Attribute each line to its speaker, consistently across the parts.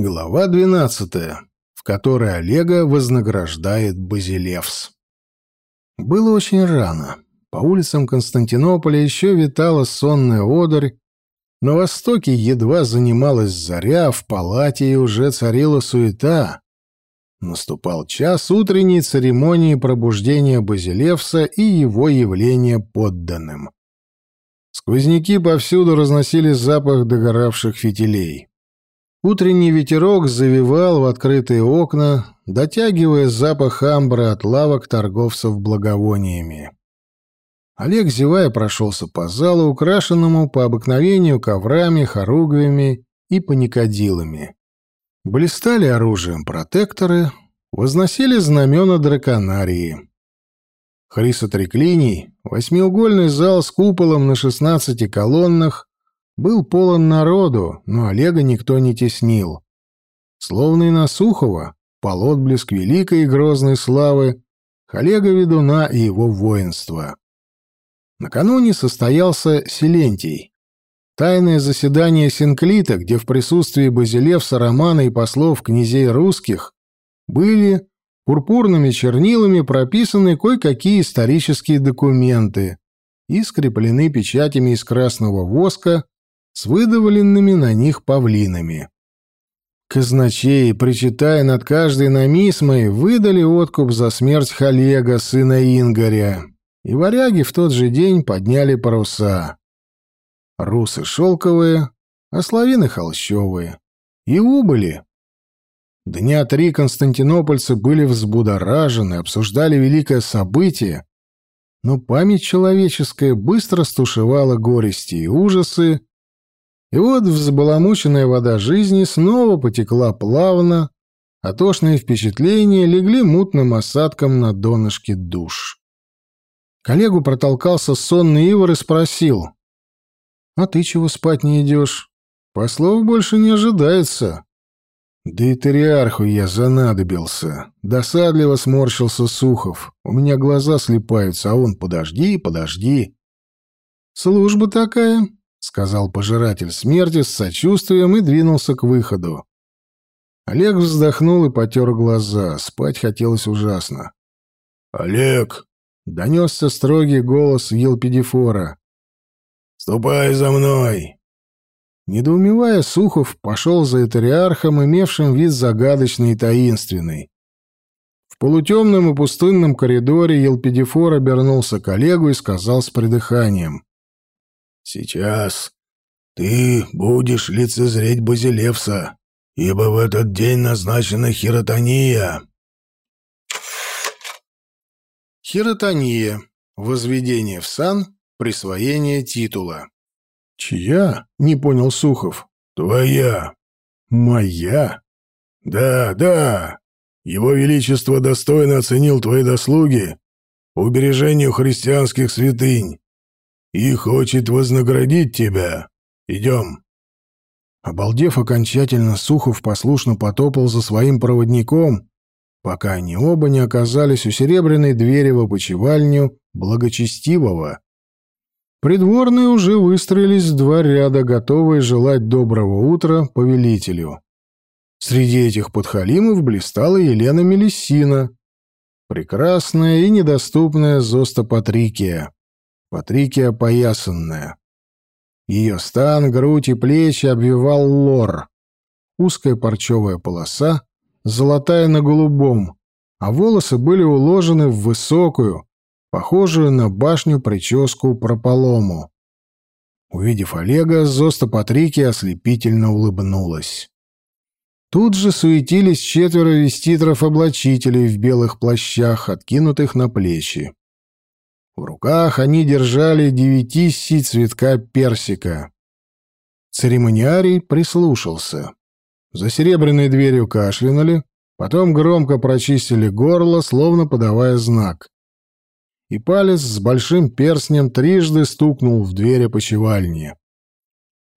Speaker 1: Глава 12, в которой Олега вознаграждает Базилевс. Было очень рано. По улицам Константинополя еще витала сонная одырь, на востоке едва занималась заря, в палате уже царила суета. Наступал час утренней церемонии пробуждения Базилевса и его явления подданным. Сквозняки повсюду разносили запах догоравших фитилей. Утренний ветерок завивал в открытые окна, дотягивая запах амбра от лавок торговцев благовониями. Олег, зевая, прошелся по залу, украшенному по обыкновению коврами, хоругвями и паникадилами. Блистали оружием протекторы, возносили знамена драконарии. Хрисотреклиний, восьмиугольный зал с куполом на шестнадцати колоннах, был полон народу, но Олега никто не теснил. Словно и на Сухова, пал отблеск великой и грозной славы Олега Ведуна и его воинства. Накануне состоялся Силентий. Тайное заседание Синклита, где в присутствии Базилевса, Романа и послов князей русских были пурпурными чернилами прописаны кое-какие исторические документы и скреплены печатями из красного воска с выдавленными на них павлинами. Казначеи, причитая над каждой намисмой, выдали откуп за смерть Халега, сына Ингоря, и варяги в тот же день подняли паруса. Русы шелковые, а славины холщовые. И убыли. Дня три константинопольцы были взбудоражены, обсуждали великое событие, но память человеческая быстро стушевала горести и ужасы, и вот взбаламученная вода жизни снова потекла плавно, а тошные впечатления легли мутным осадком на донышке душ. Коллегу протолкался сонный Ивар и спросил. «А ты чего спать не идешь? Послов больше не ожидается». «Да и триарху я занадобился». Досадливо сморщился Сухов. «У меня глаза слепаются, а он подожди, подожди». «Служба такая», — сказал пожиратель смерти с сочувствием и двинулся к выходу. Олег вздохнул и потер глаза. Спать хотелось ужасно.
Speaker 2: «Олег!»
Speaker 1: — донесся строгий голос Елпидифора.
Speaker 2: «Ступай за мной!»
Speaker 1: Недоумевая, Сухов пошел за этариархом, имевшим вид загадочный и таинственный. В полутемном и пустынном коридоре Елпидифор обернулся к Олегу и сказал с придыханием.
Speaker 2: Сейчас ты будешь лицезреть Базилевса, ибо в этот день назначена хиротония.
Speaker 1: Хиротония. Возведение в сан, присвоение титула.
Speaker 2: Чья? Не понял Сухов. Твоя.
Speaker 1: Моя?
Speaker 2: Да, да. Его Величество достойно оценил твои заслуги по убережению христианских святынь и хочет вознаградить тебя. Идем».
Speaker 1: Обалдев окончательно, Сухов послушно потопал за своим проводником, пока они оба не оказались у серебряной двери в опочивальню благочестивого. Придворные уже выстроились в два ряда, готовые желать доброго утра повелителю. Среди этих подхалимов блистала Елена Мелиссина, прекрасная и недоступная Зоста Патрикия. Патрикия опоясанная. Ее стан, грудь и плечи обвивал лор. Узкая парчевая полоса, золотая на голубом, а волосы были уложены в высокую, похожую на башню прическу прополому. Увидев Олега, Зоста Патрикия ослепительно улыбнулась. Тут же суетились четверо веститров-облачителей в белых плащах, откинутых на плечи. В руках они держали девятисси цветка персика. Церемониарий прислушался. За серебряной дверью кашлянули, потом громко прочистили горло, словно подавая знак. И палец с большим перстнем трижды стукнул в дверь опочивальни.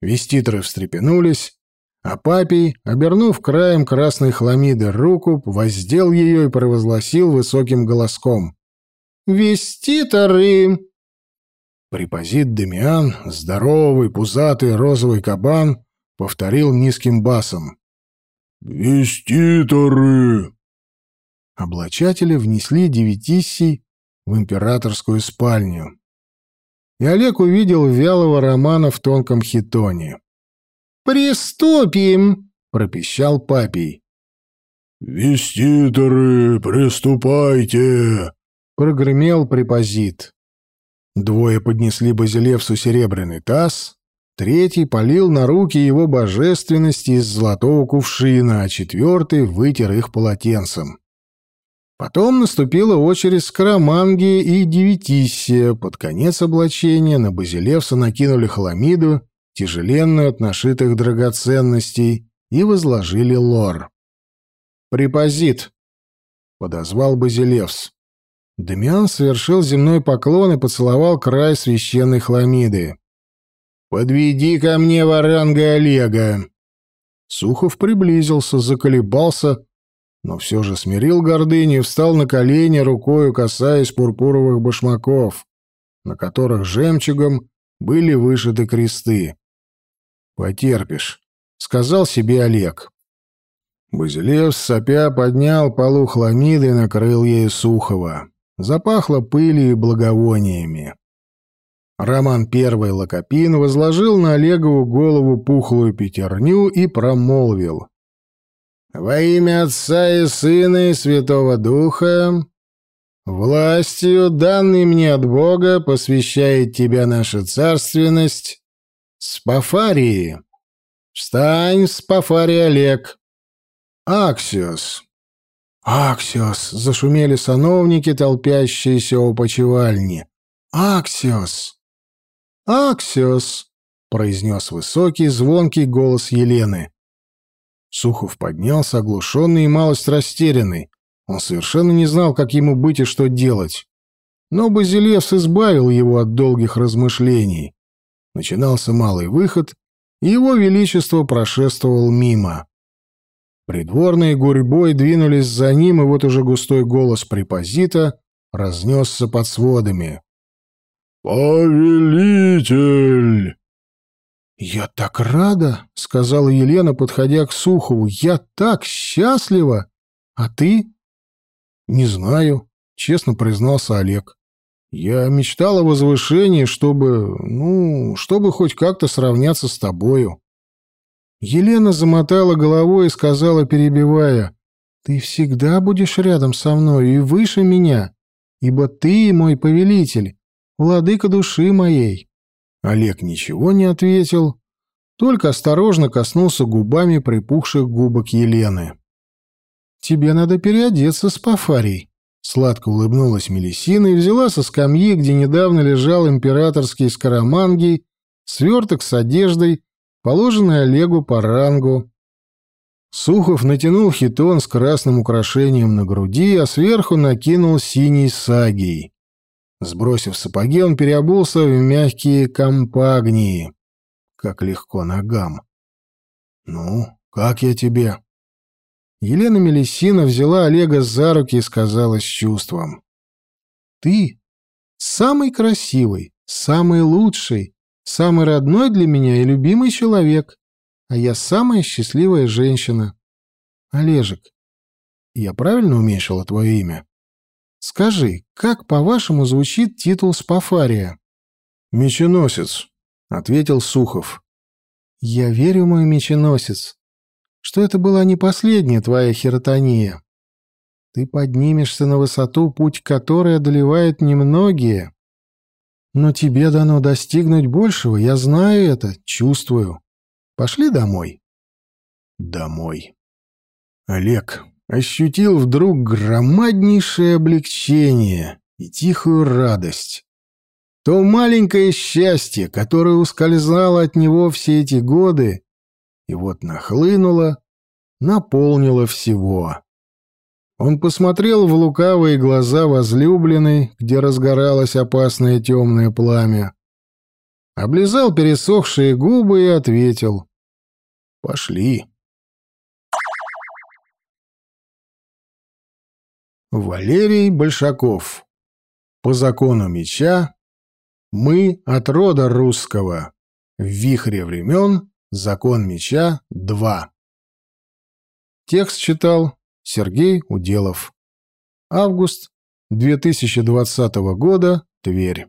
Speaker 1: Веститры встрепенулись, а папий, обернув краем красной хламиды руку, воздел ее и провозгласил высоким голоском. Веститоры!» Припозит Демиан, здоровый, пузатый, розовый кабан, повторил низким басом.
Speaker 2: «Веститоры!»
Speaker 1: Облачатели внесли девятиссий в императорскую спальню. И Олег увидел вялого Романа в тонком хитоне. «Приступим!» — пропищал папий.
Speaker 2: «Веститоры, приступайте!»
Speaker 1: — прогремел препозит. Двое поднесли Базилевсу серебряный таз, третий полил на руки его божественности из золотого кувшина, а четвертый вытер их полотенцем. Потом наступила очередь Скороманги и Девятиссия. Под конец облачения на Базилевса накинули хламиду, тяжеленную от нашитых драгоценностей, и возложили лор. «Препозит!» — подозвал Базилевс. Дамиан совершил земной поклон и поцеловал край священной хламиды. «Подведи ко мне варанга Олега!» Сухов приблизился, заколебался, но все же смирил гордыню встал на колени, рукою касаясь пурпуровых башмаков, на которых жемчугом были вышиты кресты. «Потерпишь», — сказал себе Олег. Базилев, сопя, поднял полу хламиды и накрыл ею Сухова. Запахло пылью и благовониями. Роман Первый Локопин возложил на Олегову голову пухлую пятерню и промолвил. Во имя Отца и Сына и Святого Духа, властью, данной мне от Бога, посвящает тебя наша царственность, Спафарии. Встань, Спафарий Олег. Аксиос. Аксиос, зашумели сановники, толпящиеся у почевальни. Аксиос. Аксиос, произнес высокий, звонкий голос Елены. Сухов поднялся, оглушенный и малость растерянный. Он совершенно не знал, как ему быть и что делать. Но Базилевс избавил его от долгих размышлений. Начинался малый выход, и его величество прошествовал мимо. Придворные гурьбой двинулись за ним, и вот уже густой голос препозита разнесся под сводами. «Повелитель!» «Я так рада!» — сказала Елена, подходя к Сухову. «Я так счастлива! А ты?» «Не знаю», — честно признался Олег. «Я мечтал о возвышении, чтобы... ну, чтобы хоть как-то сравняться с тобою». Елена замотала головой и сказала, перебивая, «Ты всегда будешь рядом со мной и выше меня, ибо ты мой повелитель, владыка души моей». Олег ничего не ответил, только осторожно коснулся губами припухших губок Елены. «Тебе надо переодеться с пафарей», — сладко улыбнулась Мелисина и взяла со скамьи, где недавно лежал императорский скоромангий, сверток с одеждой, положенный Олегу по рангу. Сухов натянул хитон с красным украшением на груди, а сверху накинул синий сагий. Сбросив сапоги, он переобулся в мягкие компагнии. Как легко ногам. «Ну, как я тебе?» Елена Мелисина взяла Олега за руки и сказала с чувством. «Ты самый красивый, самый лучший, самый родной для меня и любимый человек, а я самая счастливая женщина. Олежек, я правильно уменьшила твое имя?» Скажи, как, по-вашему, звучит титул Спафария?
Speaker 2: Меченосец, ответил Сухов.
Speaker 1: Я верю, мой меченосец, что это была не последняя твоя херотония. Ты поднимешься на высоту, путь которой одолевают немногие. Но тебе дано достигнуть большего, я знаю это, чувствую. Пошли домой. Домой. Олег, ощутил вдруг громаднейшее облегчение и тихую радость. То маленькое счастье, которое ускользало от него все эти годы, и вот нахлынуло, наполнило всего. Он посмотрел в лукавые глаза возлюбленной, где разгоралось опасное темное пламя, облизал пересохшие губы и ответил «Пошли». Валерий Большаков. По закону меча мы от рода русского. В вихре времен закон меча 2. Текст читал Сергей Уделов. Август 2020 года. Тверь.